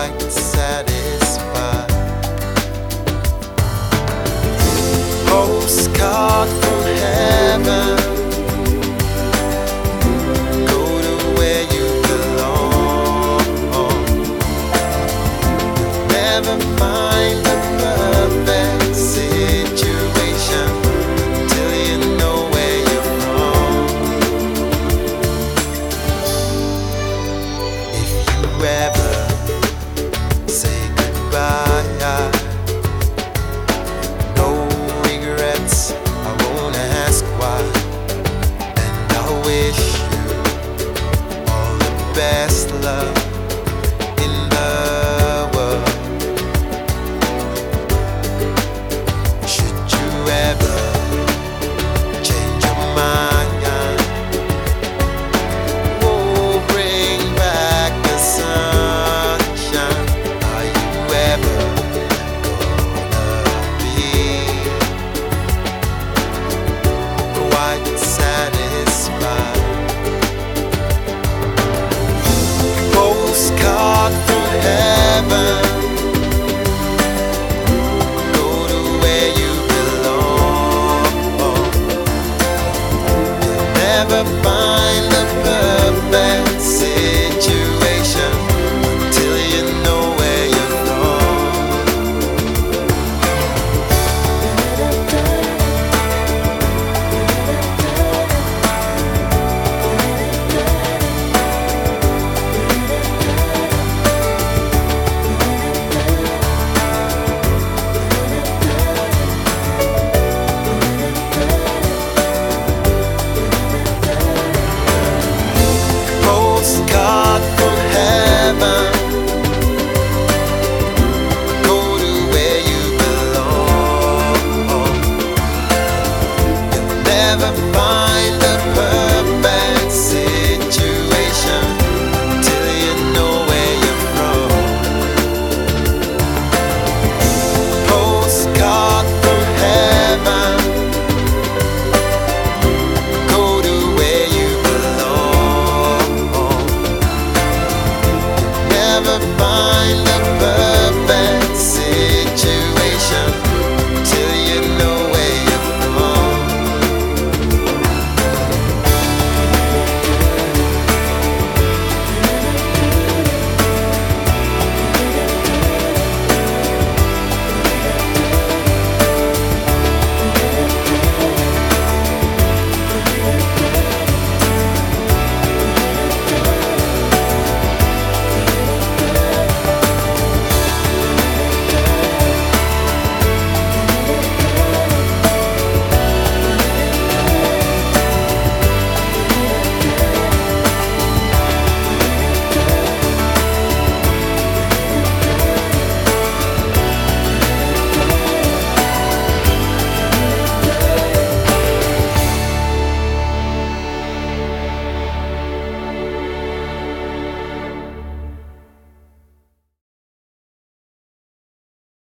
like never find